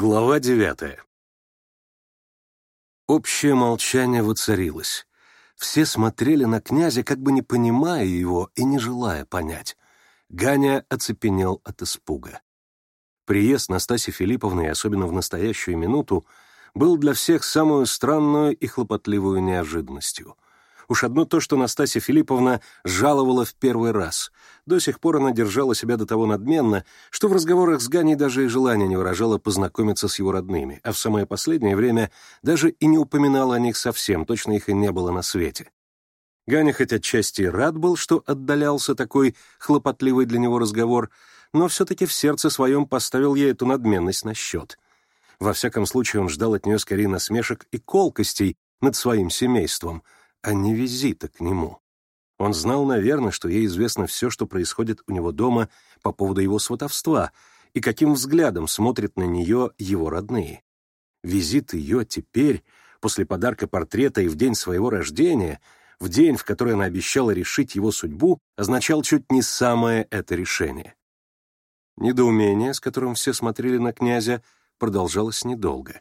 Глава девятая. Общее молчание воцарилось. Все смотрели на князя, как бы не понимая его и не желая понять. Ганя оцепенел от испуга. Приезд Настаси Филипповны, особенно в настоящую минуту, был для всех самую странную и хлопотливую неожиданностью — Уж одно то, что Настасья Филипповна жаловала в первый раз. До сих пор она держала себя до того надменно, что в разговорах с Ганей даже и желания не выражала познакомиться с его родными, а в самое последнее время даже и не упоминала о них совсем, точно их и не было на свете. Ганя хоть отчасти рад был, что отдалялся такой хлопотливый для него разговор, но все-таки в сердце своем поставил ей эту надменность на счет. Во всяком случае, он ждал от нее скорее насмешек и колкостей над своим семейством — а не визита к нему. Он знал, наверное, что ей известно все, что происходит у него дома по поводу его сватовства и каким взглядом смотрят на нее его родные. Визит ее теперь, после подарка портрета и в день своего рождения, в день, в который она обещала решить его судьбу, означал чуть не самое это решение. Недоумение, с которым все смотрели на князя, продолжалось недолго.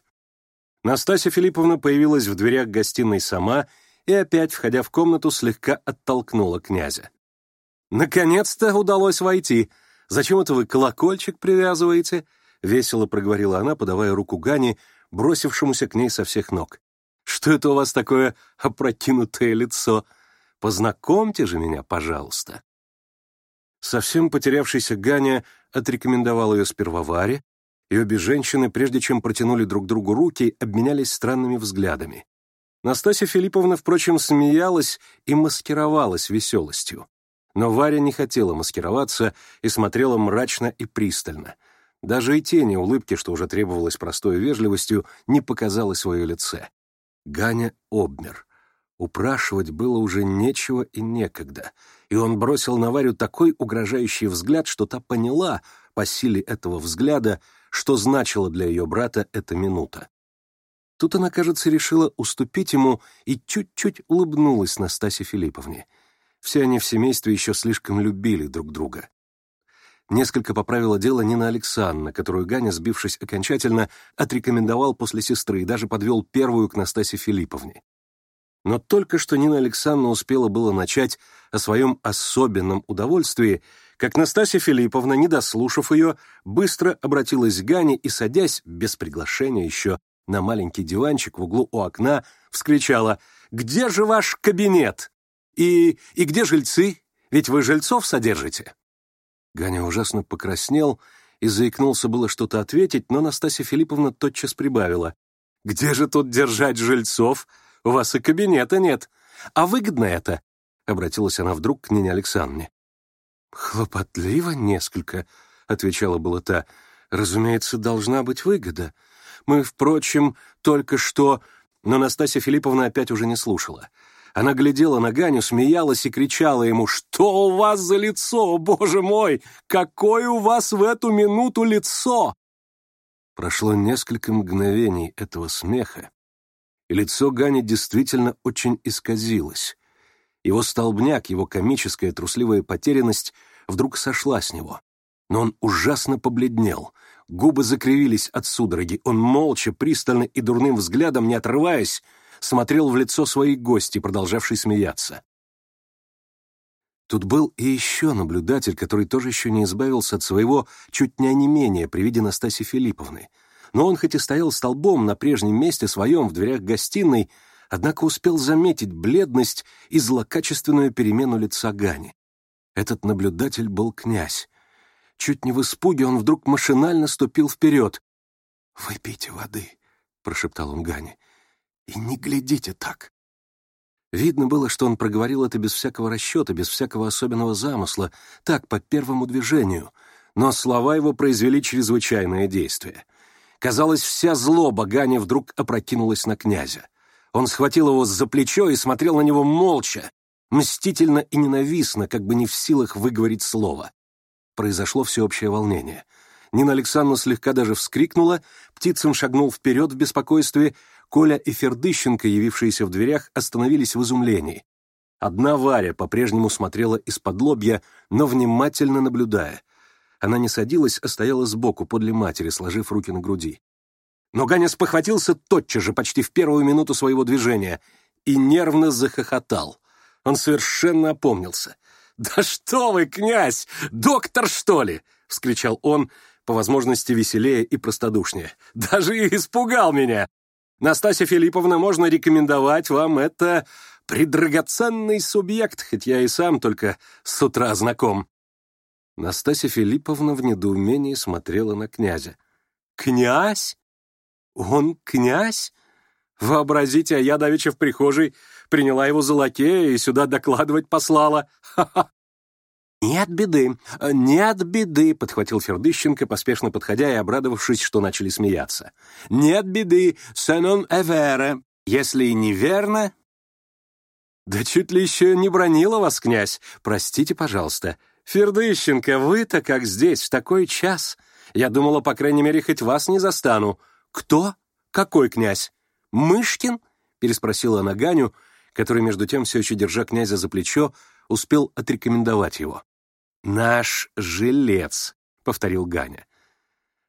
Настасья Филипповна появилась в дверях гостиной сама — и опять, входя в комнату, слегка оттолкнула князя. «Наконец-то удалось войти! Зачем это вы колокольчик привязываете?» — весело проговорила она, подавая руку Гане, бросившемуся к ней со всех ног. «Что это у вас такое опрокинутое лицо? Познакомьте же меня, пожалуйста!» Совсем потерявшийся Ганя отрекомендовал ее сперва Варе, и обе женщины, прежде чем протянули друг другу руки, обменялись странными взглядами. Настасья Филипповна, впрочем, смеялась и маскировалась веселостью. Но Варя не хотела маскироваться и смотрела мрачно и пристально. Даже и тени улыбки, что уже требовалось простой вежливостью, не показала свое лице. Ганя обмер. Упрашивать было уже нечего и некогда, и он бросил на Варю такой угрожающий взгляд, что та поняла по силе этого взгляда, что значила для ее брата эта минута. Тут она, кажется, решила уступить ему и чуть-чуть улыбнулась Настасе Филипповне. Все они в семействе еще слишком любили друг друга. Несколько поправила дело Нина Александровна, которую Ганя, сбившись окончательно, отрекомендовал после сестры и даже подвел первую к Настасе Филипповне. Но только что Нина Александровна успела было начать о своем особенном удовольствии, как Настасья Филипповна, не дослушав ее, быстро обратилась к Гане и, садясь, без приглашения еще, на маленький диванчик в углу у окна, вскричала «Где же ваш кабинет? И, и где жильцы? Ведь вы жильцов содержите?» Ганя ужасно покраснел и заикнулся было что-то ответить, но Настасья Филипповна тотчас прибавила. «Где же тут держать жильцов? У вас и кабинета нет. А выгодно это?» — обратилась она вдруг к Нине Александровне. «Хлопотливо несколько», — отвечала была та. «Разумеется, должна быть выгода. Мы, впрочем, только что...» Но Настасья Филипповна опять уже не слушала. Она глядела на Ганю, смеялась и кричала ему, «Что у вас за лицо, боже мой? Какое у вас в эту минуту лицо?» Прошло несколько мгновений этого смеха, и лицо Гани действительно очень исказилось. Его столбняк, его комическая трусливая потерянность вдруг сошла с него но он ужасно побледнел. Губы закривились от судороги. Он молча, пристально и дурным взглядом, не отрываясь, смотрел в лицо своей гости, продолжавшей смеяться. Тут был и еще наблюдатель, который тоже еще не избавился от своего чуть не онемения при виде Настаси Филипповны. Но он хоть и стоял столбом на прежнем месте своем в дверях гостиной, однако успел заметить бледность и злокачественную перемену лица Гани. Этот наблюдатель был князь. Чуть не в испуге он вдруг машинально ступил вперед. «Выпейте воды», — прошептал он Гане. «И не глядите так». Видно было, что он проговорил это без всякого расчета, без всякого особенного замысла, так, по первому движению. Но слова его произвели чрезвычайное действие. Казалось, вся злоба Гане вдруг опрокинулась на князя. Он схватил его за плечо и смотрел на него молча, мстительно и ненавистно, как бы не в силах выговорить слово произошло всеобщее волнение. Нина Александровна слегка даже вскрикнула, птицам шагнул вперед в беспокойстве, Коля и Фердыщенко, явившиеся в дверях, остановились в изумлении. Одна Варя по-прежнему смотрела из-под лобья, но внимательно наблюдая. Она не садилась, а стояла сбоку, подле матери, сложив руки на груди. Но Ганя спохватился тотчас же, почти в первую минуту своего движения, и нервно захохотал. Он совершенно опомнился — «Да что вы, князь! Доктор, что ли?» — вскричал он, по возможности веселее и простодушнее. «Даже и испугал меня! Настасья Филипповна, можно рекомендовать вам это предрагоценный субъект, хоть я и сам только с утра знаком». Настасья Филипповна в недоумении смотрела на князя. «Князь? Он князь? Вообразите, а я давеча в прихожей приняла его за лакея и сюда докладывать послала. «Нет беды, нет беды», — подхватил Фердыщенко, поспешно подходя и обрадовавшись, что начали смеяться. «Нет беды, сенон эвере, если и неверно...» «Да чуть ли еще не бронила вас, князь, простите, пожалуйста. Фердыщенко, вы-то как здесь, в такой час? Я думала, по крайней мере, хоть вас не застану. Кто? Какой князь? Мышкин?» — переспросила она Ганю, который, между тем, все еще держа князя за плечо, успел отрекомендовать его. «Наш жилец», — повторил Ганя.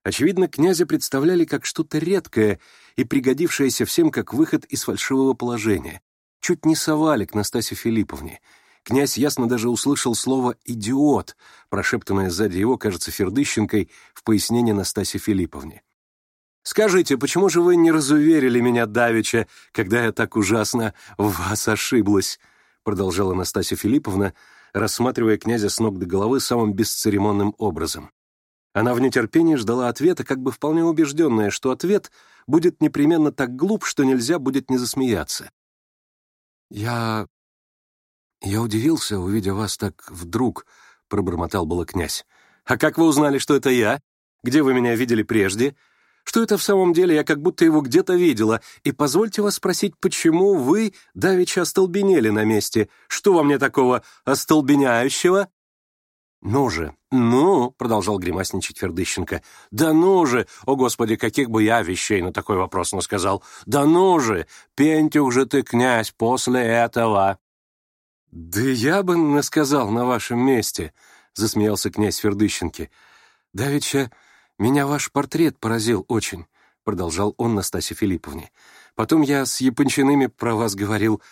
Очевидно, князя представляли как что-то редкое и пригодившееся всем как выход из фальшивого положения. Чуть не совали к Настасье Филипповне. Князь ясно даже услышал слово «идиот», прошептанное сзади его, кажется, Фердыщенкой в пояснение Настасье Филипповне. «Скажите, почему же вы не разуверили меня давеча, когда я так ужасно в вас ошиблась?» продолжала Настасья Филипповна, рассматривая князя с ног до головы самым бесцеремонным образом. Она в нетерпении ждала ответа, как бы вполне убежденная, что ответ будет непременно так глуп, что нельзя будет не засмеяться. «Я... я удивился, увидя вас так вдруг», — пробормотал было князь. «А как вы узнали, что это я? Где вы меня видели прежде? что это в самом деле, я как будто его где-то видела, и позвольте вас спросить, почему вы давеча остолбенели на месте? Что во мне такого остолбеняющего?» «Ну же, ну!» — продолжал гримасничать Фердыщенко. «Да ну же! О, Господи, каких бы я вещей на такой вопрос насказал! Да ну же! Пентюх же ты, князь, после этого!» «Да я бы насказал на вашем месте!» — засмеялся князь Фердыщенки. «Давеча «Меня ваш портрет поразил очень», — продолжал он Настасье Филипповне. «Потом я с Япончиными про вас говорил,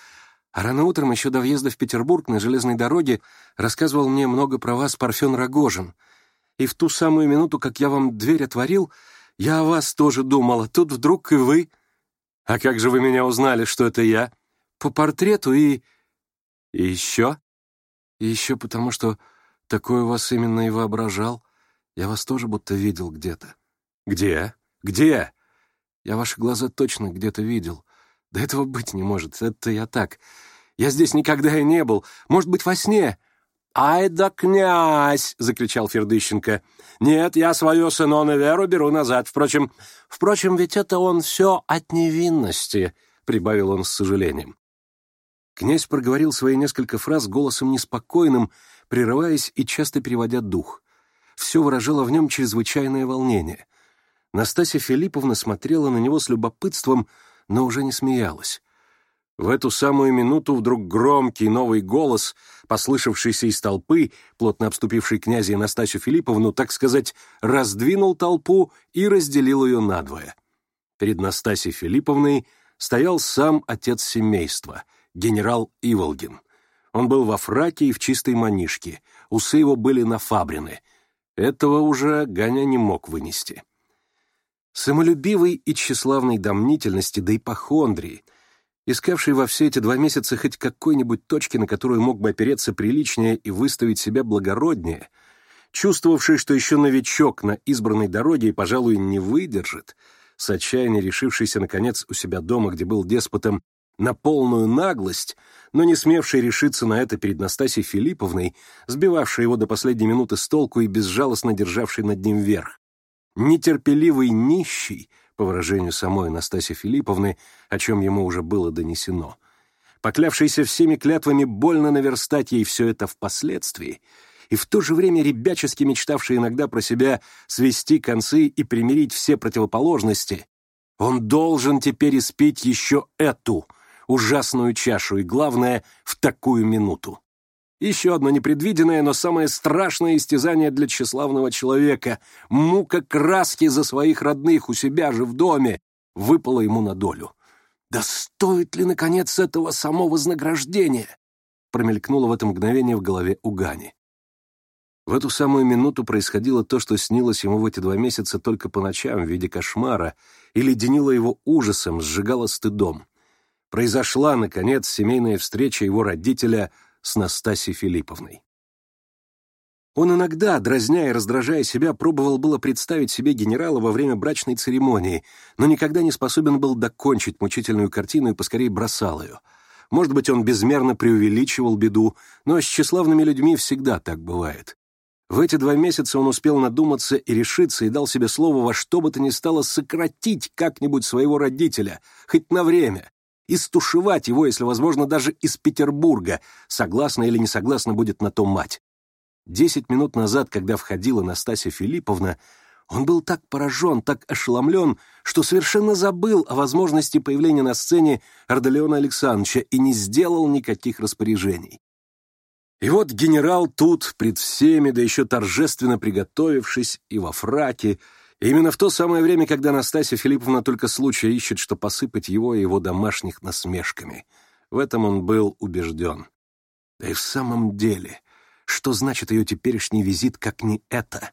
а рано утром, еще до въезда в Петербург на железной дороге, рассказывал мне много про вас Парфен Рогожин. И в ту самую минуту, как я вам дверь отворил, я о вас тоже думала. Тут вдруг и вы...» «А как же вы меня узнали, что это я?» «По портрету и...» «И еще?» «И еще потому, что такое вас именно и воображал». Я вас тоже будто видел где-то». «Где? Где?» «Я ваши глаза точно где-то видел. Да этого быть не может. Это я так. Я здесь никогда и не был. Может быть, во сне?» «Ай да князь!» — закричал Фердыщенко. «Нет, я свое сынона веру беру назад. Впрочем, впрочем, ведь это он все от невинности», — прибавил он с сожалением. Князь проговорил свои несколько фраз голосом неспокойным, прерываясь и часто переводя дух. Все выражало в нем чрезвычайное волнение. Настасья Филипповна смотрела на него с любопытством, но уже не смеялась. В эту самую минуту вдруг громкий новый голос, послышавшийся из толпы, плотно обступивший князя и Настасью Филипповну, так сказать, раздвинул толпу и разделил ее надвое. Перед Настасьей Филипповной стоял сам отец семейства, генерал Иволгин. Он был во фраке и в чистой манишке, усы его были нафабрены — этого уже Ганя не мог вынести. Самолюбивый и тщеславной домнительности, да ипохондрии, искавший во все эти два месяца хоть какой-нибудь точки, на которую мог бы опереться приличнее и выставить себя благороднее, чувствовавший, что еще новичок на избранной дороге и, пожалуй, не выдержит, с отчаяния решившийся, наконец, у себя дома, где был деспотом, на полную наглость, но не смевший решиться на это перед Настасьей Филипповной, сбивавшей его до последней минуты с толку и безжалостно державшей над ним верх. Нетерпеливый нищий, по выражению самой Настасьи Филипповны, о чем ему уже было донесено, поклявшийся всеми клятвами больно наверстать ей все это впоследствии, и в то же время ребячески мечтавший иногда про себя свести концы и примирить все противоположности, он должен теперь испить еще эту — ужасную чашу, и главное, в такую минуту. Еще одно непредвиденное, но самое страшное истязание для тщеславного человека — мука краски за своих родных у себя же в доме — выпала ему на долю. «Да стоит ли, наконец, этого само вознаграждение?» — промелькнуло в это мгновение в голове Угани. В эту самую минуту происходило то, что снилось ему в эти два месяца только по ночам в виде кошмара и леденило его ужасом, сжигало стыдом произошла, наконец, семейная встреча его родителя с Настасьей Филипповной. Он иногда, дразня и раздражая себя, пробовал было представить себе генерала во время брачной церемонии, но никогда не способен был докончить мучительную картину и поскорее бросал ее. Может быть, он безмерно преувеличивал беду, но с тщеславными людьми всегда так бывает. В эти два месяца он успел надуматься и решиться и дал себе слово во что бы то ни стало сократить как-нибудь своего родителя, хоть на время, и стушевать его, если возможно, даже из Петербурга, согласно или не согласно будет на то мать. Десять минут назад, когда входила Настасья Филипповна, он был так поражен, так ошеломлен, что совершенно забыл о возможности появления на сцене Арделеона Александровича и не сделал никаких распоряжений. И вот генерал тут, пред всеми, да еще торжественно приготовившись и во фраке, Именно в то самое время, когда Настасья Филипповна только случая ищет, что посыпать его и его домашних насмешками. В этом он был убежден. Да и в самом деле, что значит ее теперешний визит, как не это?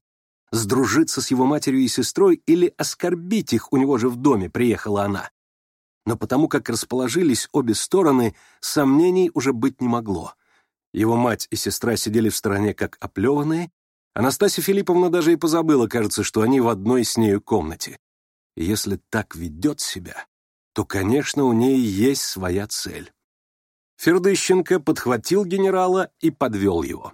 Сдружиться с его матерью и сестрой или оскорбить их, у него же в доме приехала она. Но потому как расположились обе стороны, сомнений уже быть не могло. Его мать и сестра сидели в стороне как оплеванные, Анастасия Филипповна даже и позабыла, кажется, что они в одной с нею комнате. Если так ведет себя, то, конечно, у ней есть своя цель. Фердыщенко подхватил генерала и подвел его.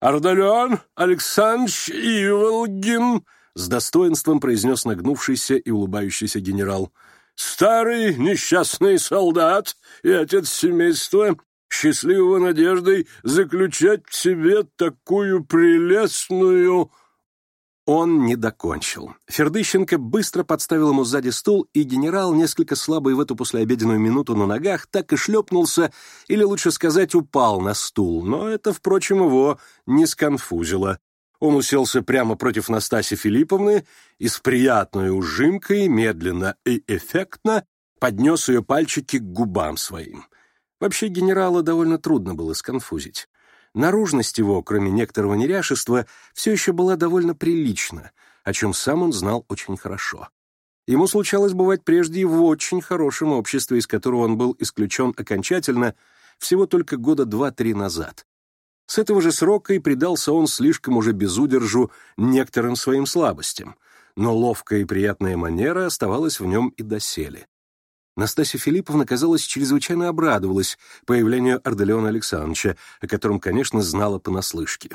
«Ардалян Александрович Иволгин!» — с достоинством произнес нагнувшийся и улыбающийся генерал. «Старый несчастный солдат и отец семейства, счастливого надеждой заключать в себе такую прелестную...» Он не докончил. Фердыщенко быстро подставил ему сзади стул, и генерал, несколько слабый в эту послеобеденную минуту на ногах, так и шлепнулся, или, лучше сказать, упал на стул, но это, впрочем, его не сконфузило. Он уселся прямо против Настаси Филипповны и с приятной ужимкой, медленно и эффектно поднес ее пальчики к губам своим. Вообще генерала довольно трудно было сконфузить. Наружность его, кроме некоторого неряшества, все еще была довольно прилична, о чем сам он знал очень хорошо. Ему случалось бывать прежде и в очень хорошем обществе, из которого он был исключен окончательно всего только года два-три назад. С этого же срока и предался он слишком уже безудержу некоторым своим слабостям, но ловкая и приятная манера оставалась в нем и доселе. Настасья Филипповна, казалось, чрезвычайно обрадовалась появлению Арделеона Александровича, о котором, конечно, знала понаслышке.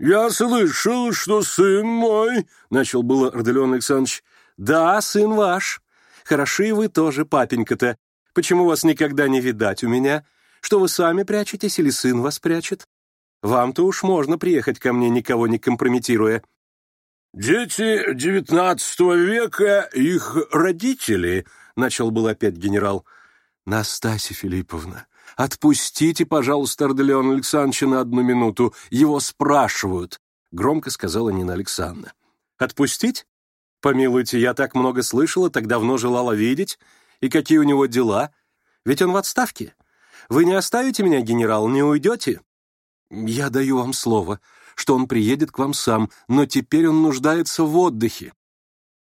«Я слышал, что сын мой...» — начал было Арделеон Александрович. «Да, сын ваш. Хороши вы тоже, папенька-то. Почему вас никогда не видать у меня? Что вы сами прячетесь или сын вас прячет? Вам-то уж можно приехать ко мне, никого не компрометируя». «Дети девятнадцатого века, их родители», начал был опять генерал. «Настасья Филипповна, отпустите, пожалуйста, Арделеона Александровича на одну минуту. Его спрашивают», — громко сказала Нина Александровна. «Отпустить? Помилуйте, я так много слышала, так давно желала видеть. И какие у него дела? Ведь он в отставке. Вы не оставите меня, генерал, не уйдете?» «Я даю вам слово, что он приедет к вам сам, но теперь он нуждается в отдыхе.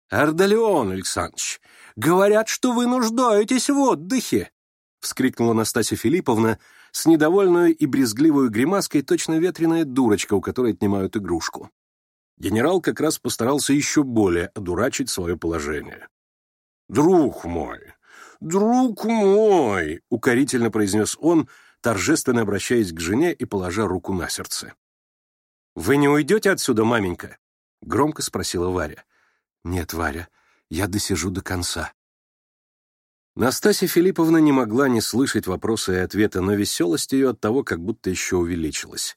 «Ардалион Александрович, говорят, что вы нуждаетесь в отдыхе!» — вскрикнула Настасья Филипповна с недовольной и брезгливой гримаской точно ветреная дурочка, у которой отнимают игрушку. Генерал как раз постарался еще более одурачить свое положение. «Друг мой! Друг мой!» — укорительно произнес он, торжественно обращаясь к жене и положа руку на сердце. «Вы не уйдете отсюда, маменька?» — громко спросила Варя. — нет, Варя, я досижу до конца. Настасья Филипповна не могла не слышать вопроса и ответа, но веселость ее от того как будто еще увеличилась.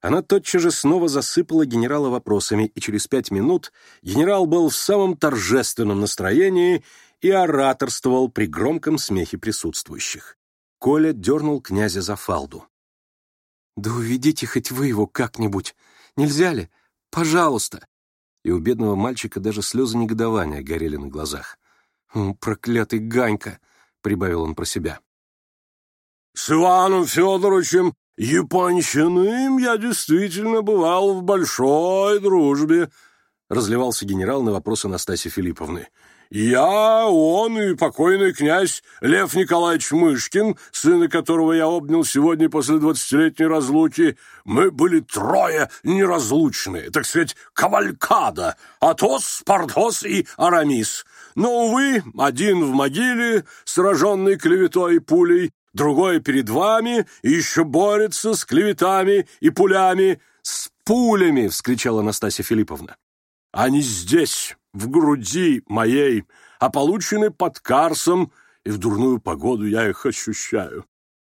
Она тотчас же снова засыпала генерала вопросами, и через пять минут генерал был в самом торжественном настроении и ораторствовал при громком смехе присутствующих. Коля дернул князя за фалду. «Да уведите хоть вы его как-нибудь. Нельзя ли? Пожалуйста и у бедного мальчика даже слезы негодования горели на глазах. «Хм, «Проклятый Ганька!» — прибавил он про себя. «С Иваном Федоровичем Япончиным я действительно бывал в большой дружбе», — разливался генерал на вопросы Анастасии Филипповны. Я, он и покойный князь Лев Николаевич Мышкин, сына которого я обнял сегодня после двадцатилетней разлуки, мы были трое неразлучные, так сказать, кавалькада, Атос, Спартос и Арамис. Но, увы, один в могиле, сраженный клеветой и пулей, другой перед вами и еще борется с клеветами и пулями. «С пулями!» — вскричала Анастасия Филипповна. «Они здесь!» в груди моей, а получены под Карсом, и в дурную погоду я их ощущаю.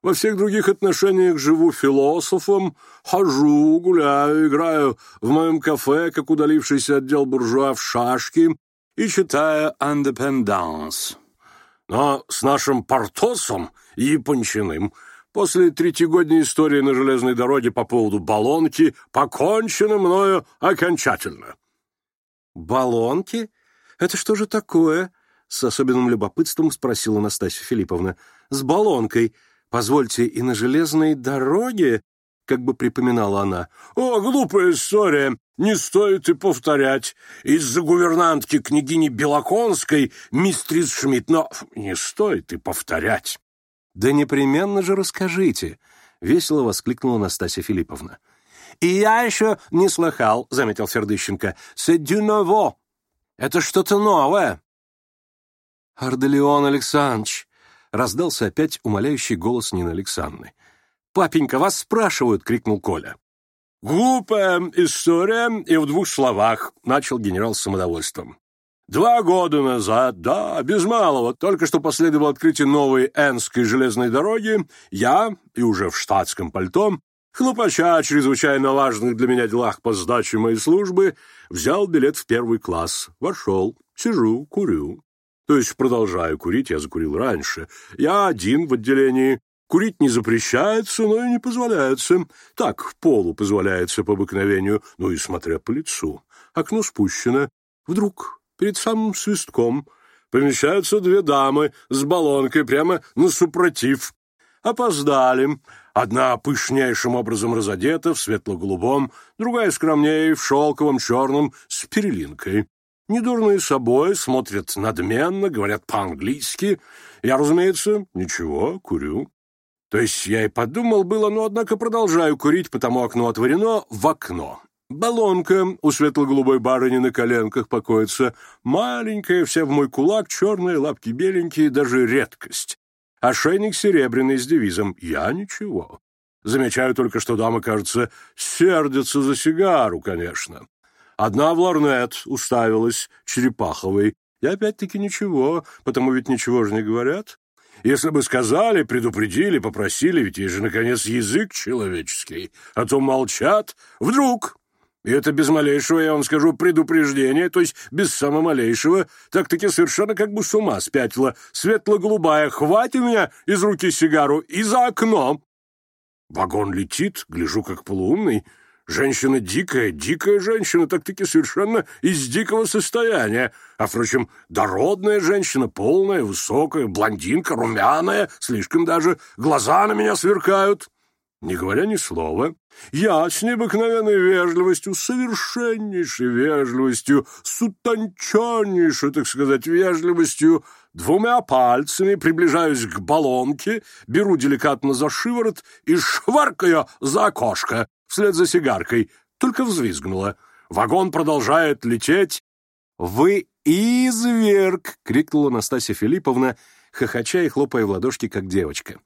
Во всех других отношениях живу философом, хожу, гуляю, играю в моем кафе, как удалившийся отдел буржуа в шашки, и читаю «Андепенданс». Но с нашим Портосом японченым Панчиным после третьегодней истории на железной дороге по поводу баллонки покончено мною окончательно. Балонки? Это что же такое?» — с особенным любопытством спросила Настасья Филипповна. «С баллонкой. Позвольте, и на железной дороге?» — как бы припоминала она. «О, глупая история! Не стоит и повторять. Из-за гувернантки княгини Белоконской мистрис Шмидт, но не стоит и повторять». «Да непременно же расскажите!» — весело воскликнула Настасья Филипповна. И я еще не слыхал, — заметил Сердыщенко. — Седюново. Это что-то новое. — Арделеон Александрович, — раздался опять умоляющий голос Нины Александры. — Папенька, вас спрашивают, — крикнул Коля. — Глупая история и в двух словах, — начал генерал с самодовольством. Два года назад, да, без малого, только что последовало открытие новой Энской железной дороги, я, и уже в штатском пальто, Хлопача, чрезвычайно важных для меня делах по сдаче моей службы, взял билет в первый класс, вошел, сижу, курю. То есть продолжаю курить, я закурил раньше. Я один в отделении. Курить не запрещается, но и не позволяется. Так, в полу позволяется по обыкновению, ну и смотря по лицу. Окно спущено. Вдруг, перед самым свистком, помещаются две дамы с баллонкой прямо на супротив опоздали. Одна пышнейшим образом разодета в светло-голубом, другая скромнее в шелковом черном с перелинкой. Недурные собой, смотрят надменно, говорят по-английски. Я, разумеется, ничего, курю. То есть я и подумал было, но, однако, продолжаю курить, потому окно отворено в окно. Баллонка у светло-голубой барыни на коленках покоится. Маленькая, вся в мой кулак, черные лапки беленькие, даже редкость. А Ошейник серебряный с девизом «Я ничего». Замечаю только, что дама, кажется, сердится за сигару, конечно. Одна в ларнет уставилась, черепаховой. И опять-таки ничего, потому ведь ничего же не говорят. Если бы сказали, предупредили, попросили, ведь есть же, наконец, язык человеческий. А то молчат. Вдруг и это без малейшего, я вам скажу, предупреждения, то есть без самого малейшего, так-таки совершенно как бы с ума спятила. Светло-голубая, хватит меня из руки сигару и за окном. Вагон летит, гляжу как полуумный. Женщина дикая, дикая женщина, так-таки совершенно из дикого состояния. А, впрочем, дородная женщина, полная, высокая, блондинка, румяная, слишком даже. Глаза на меня сверкают не говоря ни слова, я с необыкновенной вежливостью, совершеннейшей вежливостью, с утонченнейшей, так сказать, вежливостью, двумя пальцами приближаюсь к баллонке, беру деликатно за шиворот и шваркаю за окошко вслед за сигаркой, только взвизгнула. Вагон продолжает лететь. «Вы изверг!» — крикнула Настасья Филипповна, хохоча и хлопая в ладошки, как девочка.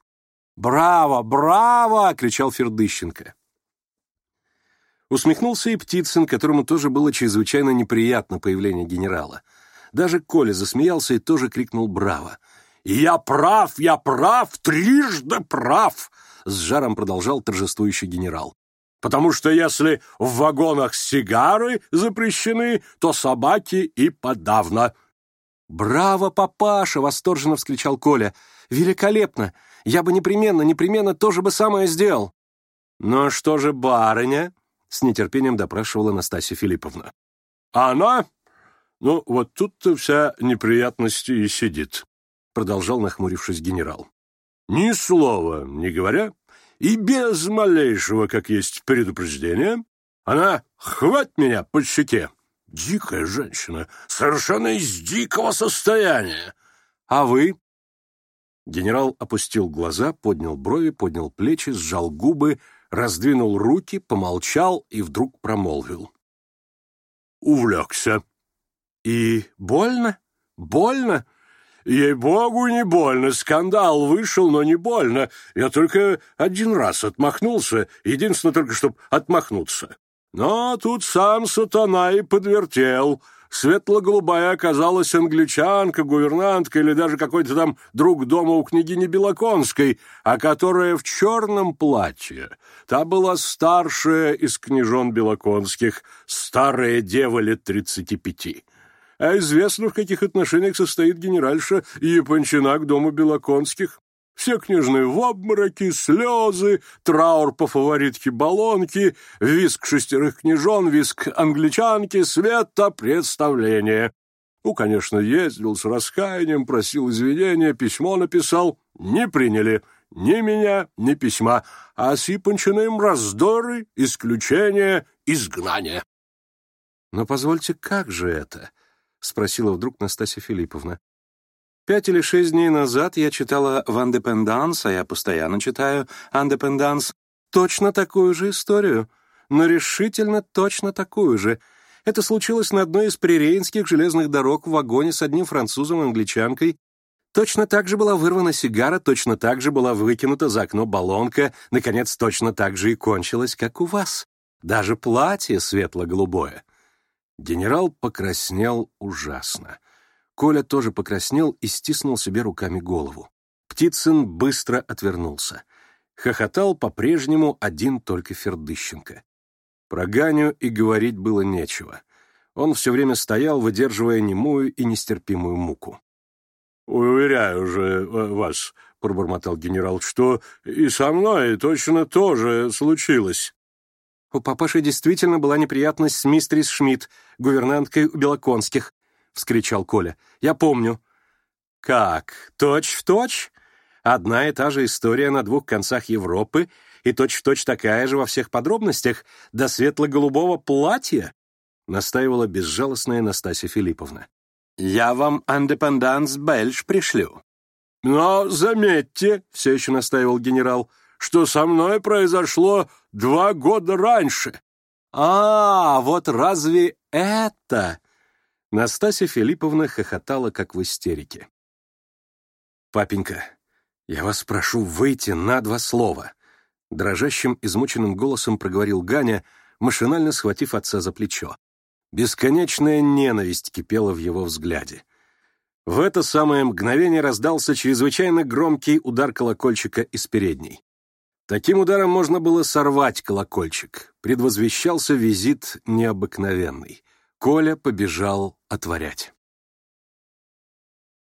«Браво! Браво!» — кричал Фердыщенко. Усмехнулся и Птицын, которому тоже было чрезвычайно неприятно появление генерала. Даже Коля засмеялся и тоже крикнул «Браво!» «Я прав! Я прав! Трижды прав!» — с жаром продолжал торжествующий генерал. «Потому что если в вагонах сигары запрещены, то собаки и подавно!» «Браво, папаша!» — восторженно вскричал Коля — великолепно! Я бы непременно, непременно тоже бы самое сделал!» «Ну а что же, барыня?» — с нетерпением допрашивала Настасья Филипповна. «А она? Ну, вот тут-то вся неприятность и сидит», — продолжал нахмурившись генерал. «Ни слова не говоря, и без малейшего, как есть, предупреждения, она хватит меня по щеке. Дикая женщина, совершенно из дикого состояния. А вы?» Генерал опустил глаза, поднял брови, поднял плечи, сжал губы, раздвинул руки, помолчал и вдруг промолвил. «Увлекся». «И больно? Больно?» «Ей-богу, не больно. Скандал вышел, но не больно. Я только один раз отмахнулся, единственное только, чтобы отмахнуться. Но тут сам сатана и подвертел» светло-голубая оказалась англичанка, гувернантка или даже какой-то там друг дома у княгини Белоконской, а которая в черном платье. Та была старшая из княжон Белоконских, старая дева лет тридцати пяти. А известно, в каких отношениях состоит генеральша Япончина к дому Белоконских все книжные в обмороке, слезы, траур по фаворитке балонки, виск шестерых княжон, виск англичанки, света, представление. Ну, конечно, ездил с раскаянием, просил извинения, письмо написал. Не приняли ни меня, ни письма, а с Япончиным раздоры, исключение, изгнание. — Но позвольте, как же это? — спросила вдруг Настасья Филипповна. Пять или шесть дней назад я читала в «Андепенданс», а я постоянно читаю «Андепенданс», точно такую же историю, но решительно точно такую же. Это случилось на одной из прирейнских железных дорог в вагоне с одним французом и англичанкой. Точно так же была вырвана сигара, точно так же была выкинута за окно баллонка, наконец, точно так же и кончилось, как у вас. Даже платье светло-голубое. Генерал покраснел ужасно. Коля тоже покраснел и стиснул себе руками голову. Птицын быстро отвернулся. Хохотал по-прежнему один только Фердыщенко. Про Ганю и говорить было нечего. Он все время стоял, выдерживая немую и нестерпимую муку. «Уверяю же э, вас», — пробормотал генерал, — «что и со мной точно тоже случилось». У папаши действительно была неприятность с мистерис Шмидт, гувернанткой у Белоконских, — вскричал Коля. «Я помню». «Как? Точь в точь?» Одна и та же история на двух концах Европы и точь-в-точь такая же во всех подробностях, до светло-голубого платья, настаивала безжалостная Настасья Филипповна. «Я вам Indépendance Belge пришлю». «Но заметьте», — все еще настаивал генерал, «что со мной произошло два года раньше». «А, вот разве это?» Настасья Филипповна хохотала, как в истерике. «Папенька, я вас прошу выйти на два слова», — дрожащим, измученным голосом проговорил Ганя, машинально схватив отца за плечо. Бесконечная ненависть кипела в его взгляде. В это самое мгновение раздался чрезвычайно громкий удар колокольчика из передней. Таким ударом можно было сорвать колокольчик. Предвозвещался визит необыкновенный. Коля побежал отворять.